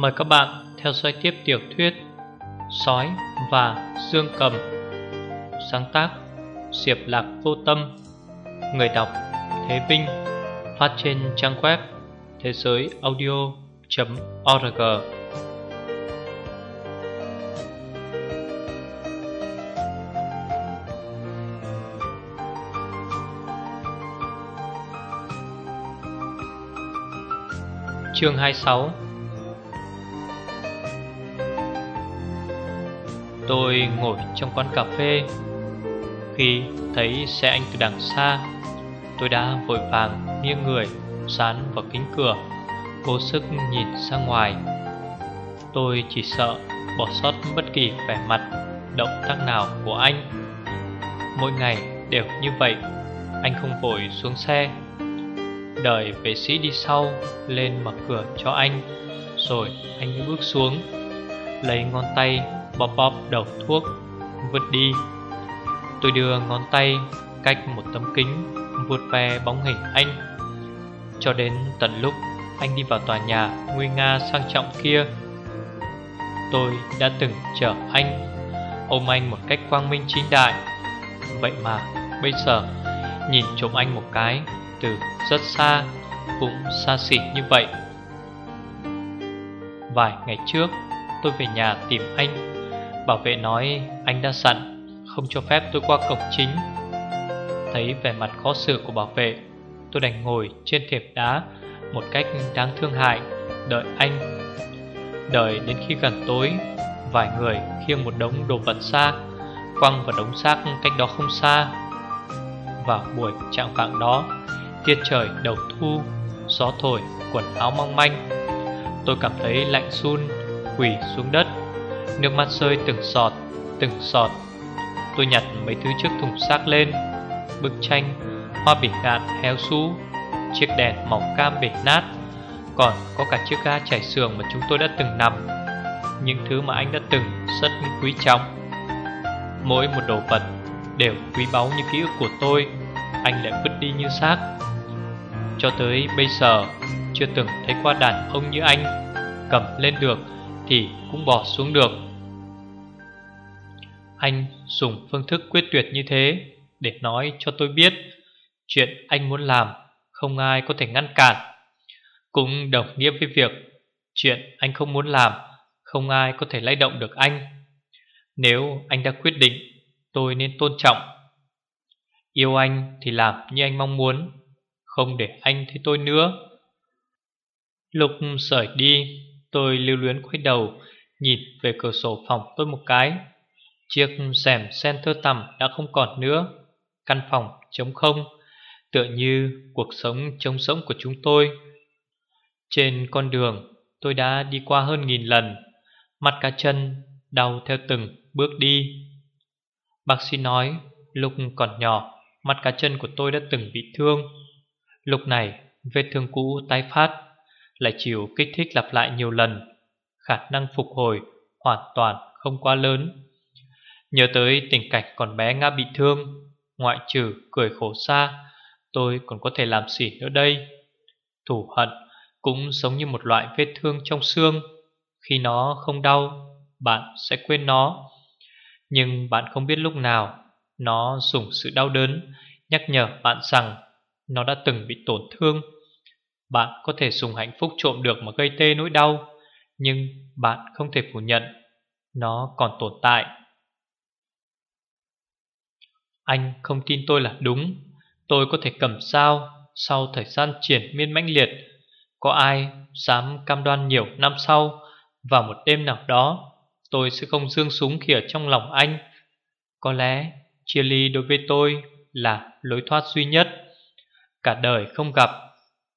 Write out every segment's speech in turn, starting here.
Mời các bạn theo dõi tiếp tiểu thuyết Sói và Dương Cầm. Sáng tác Diệp Lạc Vô Tâm. Người đọc Thế Vinh. Phát trên trang web thế giới audio.org Chương 26 Tôi ngồi trong quán cà phê. Khi thấy xe anh từ đằng xa, Tôi đã vội vàng nghiêng người, Dán vào kính cửa, Cố sức nhìn ra ngoài. Tôi chỉ sợ bỏ sót bất kỳ vẻ mặt, Động tác nào của anh. Mỗi ngày đều như vậy, Anh không vội xuống xe. Đợi vệ sĩ đi sau Lên mở cửa cho anh, Rồi anh bước xuống, Lấy ngón tay bóp bóp đầu thuốc, Vứt đi. Tôi đưa ngón tay cách một tấm kính, vuốt ve bóng hình anh. Cho đến tận lúc anh đi vào tòa nhà nguy nga sang trọng kia, Tôi đã từng chở anh, Ôm anh một cách quang minh chính đại. Vậy mà bây giờ, Nhìn trộm anh một cái Từ rất xa, Cũng xa xỉ như vậy. Vài ngày trước, Tôi về nhà tìm anh. Bảo vệ nói, anh đã sẵn Không cho phép tôi qua cổng chính. Thấy vẻ mặt khó xử của bảo vệ, Tôi đành ngồi trên thềm đá Một cách đáng thương hại, Đợi anh. Đợi đến khi gần tối, Vài người khiêng một đống đồ vật xa Quăng vào đống xác cách đó không xa. Vào buổi trạng vạng đó, Tiết trời đầu thu, Gió thổi, quần áo mong manh. Tôi cảm thấy lạnh run Quỷ xuống đất. Nước mắt rơi từng giọt Từng giọt. Tôi nhặt mấy thứ trước thùng xác lên. Bức tranh Hoa bỉ ngạn héo xú, Chiếc đèn màu cam bể nát. Còn có cả chiếc ga chảy sườn mà chúng tôi đã từng nằm. Những thứ mà anh đã từng rất quý trọng. Mỗi một đồ vật Đều quý báu như ký ức của tôi. Anh lại vứt đi như xác. Cho tới bây giờ Chưa từng thấy qua đàn ông như anh Cầm lên được thì cũng bỏ xuống được. Anh dùng phương thức quyết tuyệt như thế Để nói cho tôi biết Chuyện anh muốn làm Không ai có thể ngăn cản. Cũng đồng nghĩa với việc Chuyện anh không muốn làm Không ai có thể lay động được anh. Nếu anh đã quyết định, Tôi nên tôn trọng. Yêu anh thì làm như anh mong muốn, Không để anh thấy tôi nữa. Lúc rời đi Tôi lưu luyến quay đầu, Nhìn về cửa sổ phòng tôi một cái. Chiếc rèm sen thơ tằm đã không còn nữa, Căn phòng trống không, Tựa như cuộc sống trống sống của chúng tôi. Trên con đường, tôi đã đi qua hơn nghìn lần, Mặt cá chân đau theo từng bước đi. Bác sĩ nói, lúc còn nhỏ, Mặt cá chân của tôi đã từng bị thương. Lúc này, vết thương cũ tái phát. Lại chịu kích thích lặp lại nhiều lần. Khả năng phục hồi hoàn toàn không quá lớn. Nhớ tới tình cảnh còn bé ngã bị thương, Ngoại trừ cười khổ xa, Tôi còn có thể làm gì nữa đây. Thủ hận cũng giống như một loại vết thương trong xương. Khi nó không đau, Bạn sẽ quên nó. Nhưng bạn không biết lúc nào Nó dùng sự đau đớn Nhắc nhở bạn rằng Nó đã từng bị tổn thương. Bạn có thể dùng hạnh phúc trộm được Mà gây tê nỗi đau, Nhưng bạn không thể phủ nhận Nó còn tồn tại. Anh không tin tôi là đúng. Tôi có thể cầm sao Sau thời gian triển miên mãnh liệt. Có ai dám cam đoan nhiều năm sau, Vào một đêm nào đó, Tôi sẽ không dương súng khi ở trong lòng anh? Có lẽ chia ly đối với tôi là lối thoát duy nhất. Cả đời không gặp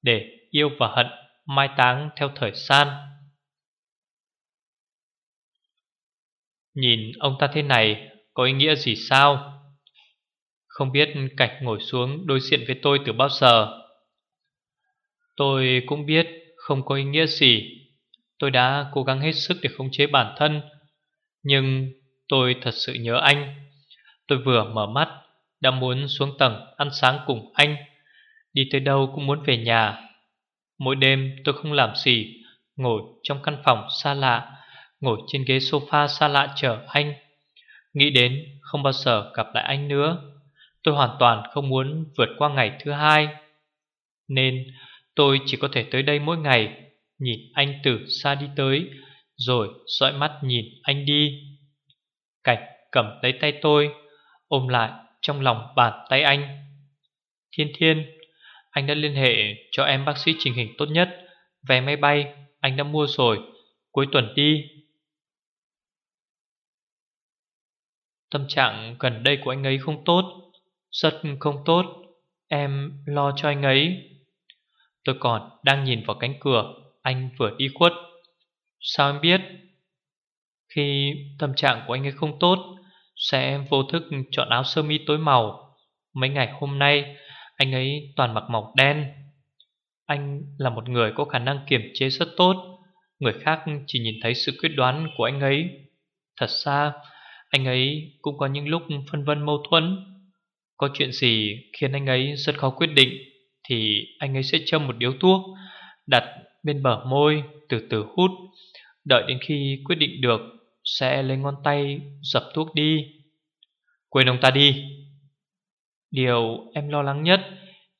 Để yêu và hận mai táng theo thời gian. Nhìn ông ta thế này, có ý nghĩa gì sao? Không biết cảnh ngồi xuống đối diện với tôi từ bao giờ. Tôi cũng biết không có ý nghĩa gì. Tôi đã cố gắng hết sức để khống chế bản thân, Nhưng tôi thật sự nhớ anh. Tôi vừa mở mắt, Đã muốn xuống tầng ăn sáng cùng anh. Đi tới đâu cũng muốn về nhà. Mỗi đêm tôi không làm gì ngồi trong căn phòng xa lạ, ngồi trên ghế sofa xa lạ chờ anh. Nghĩ đến không bao giờ gặp lại anh nữa, tôi hoàn toàn không muốn vượt qua ngày thứ hai. Nên tôi chỉ có thể tới đây mỗi ngày, nhìn anh từ xa đi tới, rồi dõi mắt nhìn anh đi. Cảnh cầm lấy tay tôi, ôm lại trong lòng bàn tay anh. Thiên Thiên, anh đã liên hệ cho em bác sĩ trình hình tốt nhất. Vé máy bay anh đã mua rồi, cuối tuần đi. Tâm trạng gần đây của anh ấy không tốt, rất không tốt. Em lo cho anh ấy. Tôi còn đang nhìn vào cánh cửa, anh vừa đi khuất. Sao em biết? Khi tâm trạng của anh ấy không tốt, sẽ vô thức chọn áo sơ mi tối màu. Mấy ngày hôm nay, anh ấy toàn mặc màu đen. Anh là một người có khả năng kiềm chế rất tốt. Người khác chỉ nhìn thấy sự quyết đoán của anh ấy. Thật ra, anh ấy cũng có những lúc phân vân mâu thuẫn. Có chuyện gì khiến anh ấy rất khó quyết định thì anh ấy sẽ châm một điếu thuốc, đặt bên bờ môi, từ từ hút. Đợi đến khi quyết định được, sẽ lấy ngón tay dập thuốc đi. Quên ông ta đi. Điều em lo lắng nhất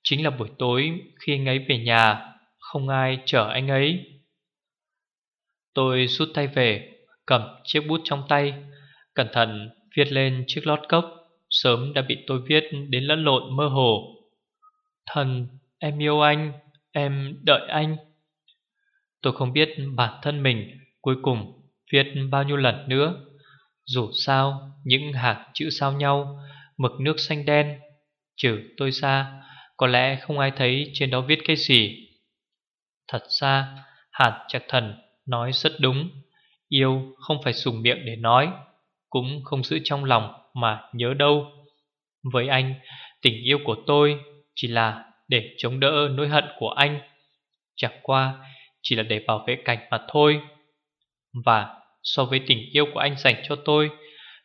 chính là buổi tối khi anh ấy về nhà, không ai chở anh ấy. Tôi rút tay về, cầm chiếc bút trong tay, cẩn thận viết lên chiếc lót cốc, sớm đã bị tôi viết đến lẫn lộn mơ hồ. Thần, em yêu anh, em đợi anh. Tôi không biết bản thân mình cuối cùng viết bao nhiêu lần nữa. Dù sao, những hàng chữ sao nhau, mực nước xanh đen, trừ tôi ra, có lẽ không ai thấy trên đó viết cái gì. Thật ra, hạt Trạc Thần nói rất đúng. Yêu không phải dùng miệng để nói, cũng không giữ trong lòng mà nhớ đâu. Với anh, tình yêu của tôi chỉ là để chống đỡ nỗi hận của anh. Chẳng qua chỉ là để bảo vệ cảnh mà thôi. Và so với tình yêu của anh dành cho tôi,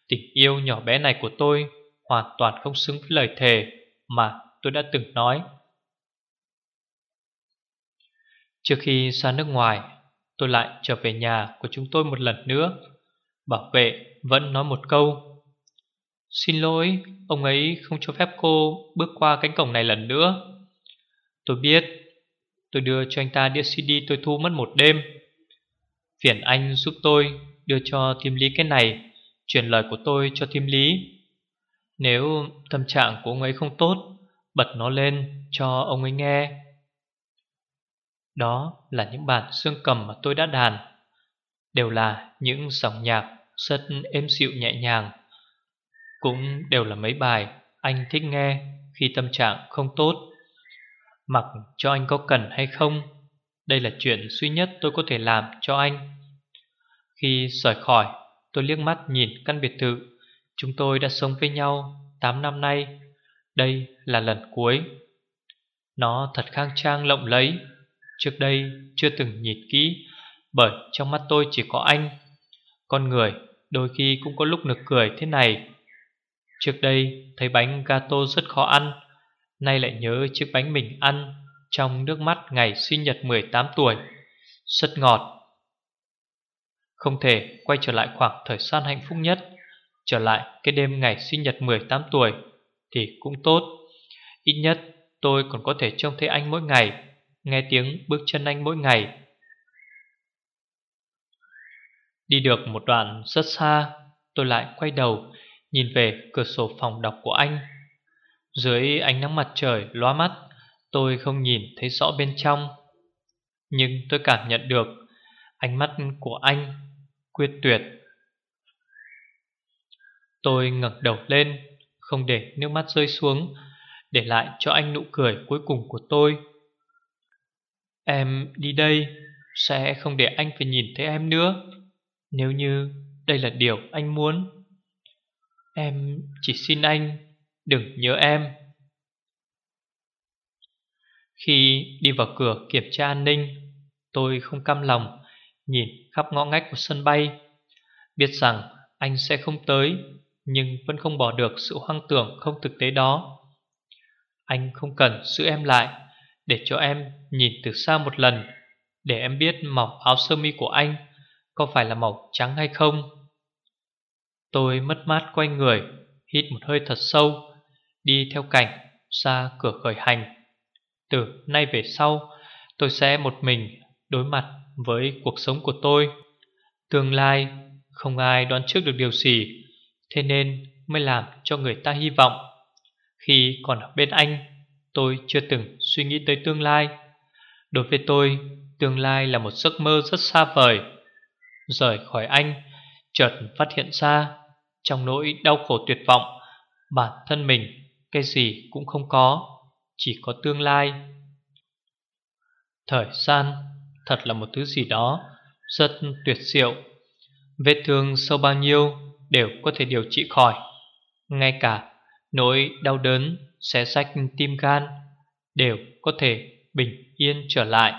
tình yêu nhỏ bé này của tôi hoàn toàn không xứng với lời thề mà tôi đã từng nói. Trước khi ra nước ngoài, tôi lại trở về nhà của chúng tôi một lần nữa. Bảo vệ vẫn nói một câu. Xin lỗi, ông ấy không cho phép cô bước qua cánh cổng này lần nữa. Tôi biết, tôi đưa cho anh ta đĩa CD tôi thu mất một đêm. Phiền anh giúp tôi đưa cho Thiêm lý cái này, truyền lời của tôi cho Thiêm lý. Nếu tâm trạng của ông ấy không tốt, bật nó lên cho ông ấy nghe. Đó là những bản xương cầm mà tôi đã đàn. Đều là những dòng nhạc rất êm dịu nhẹ nhàng. Cũng đều là mấy bài anh thích nghe khi tâm trạng không tốt. Mặc cho anh có cần hay không Đây là chuyện duy nhất tôi có thể làm cho anh. Khi rời khỏi Tôi liếc mắt nhìn căn biệt thự. Chúng tôi đã sống với nhau 8 năm nay. Đây là lần cuối. Nó thật khang trang lộng lẫy. Trước đây chưa từng nhìn kỹ, Bởi trong mắt tôi chỉ có anh. Con người đôi khi cũng có lúc nực cười thế này. Trước đây thấy bánh gato rất khó ăn, Nay lại nhớ chiếc bánh mình ăn Trong nước mắt ngày sinh nhật 18 tuổi. Rất ngọt. Không thể quay trở lại khoảng thời gian hạnh phúc nhất. Trở lại cái đêm ngày sinh nhật 18 tuổi Thì cũng tốt. Ít nhất tôi còn có thể trông thấy anh mỗi ngày, Nghe tiếng bước chân anh mỗi ngày. Đi được một đoạn rất xa, Tôi lại quay đầu, Nhìn về cửa sổ phòng đọc của anh. Dưới ánh nắng mặt trời loa mắt, Tôi không nhìn thấy rõ bên trong. Nhưng tôi cảm nhận được Ánh mắt của anh Quyết tuyệt. Tôi ngẩng đầu lên, Không để nước mắt rơi xuống, Để lại cho anh nụ cười cuối cùng của tôi. Em đi đây Sẽ không để anh phải nhìn thấy em nữa, Nếu như đây là điều anh muốn. Em chỉ xin anh Đừng nhớ em. Khi đi vào cửa kiểm tra an ninh, Tôi không cam lòng Nhìn khắp ngõ ngách của sân bay, Biết rằng anh sẽ không tới. Nhưng vẫn không bỏ được sự hoang tưởng không thực tế đó. Anh không cần giữ em lại, để cho em nhìn từ xa một lần, Để em biết màu áo sơ mi của anh Có phải là màu trắng hay không. Tôi mất mát quay người, Hít một hơi thật sâu, Đi theo cảnh ra cửa khởi hành. Từ nay về sau, Tôi sẽ một mình đối mặt với cuộc sống của tôi. Tương lai không ai đoán trước được điều gì. Thế nên mới làm cho người ta hy vọng. Khi còn ở bên anh, Tôi chưa từng suy nghĩ tới tương lai. Đối với tôi, Tương lai là một giấc mơ rất xa vời. Rời khỏi anh, Chợt phát hiện ra Trong nỗi đau khổ tuyệt vọng, Bản thân mình Cái gì cũng không có, Chỉ có tương lai. Thời gian Thật là một thứ gì đó Rất tuyệt diệu. Vết thương sâu bao nhiêu Đều có thể điều trị khỏi. Ngay cả nỗi đau đớn, Xé sách tim gan Đều có thể bình yên trở lại.